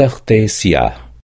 Tarter-se-á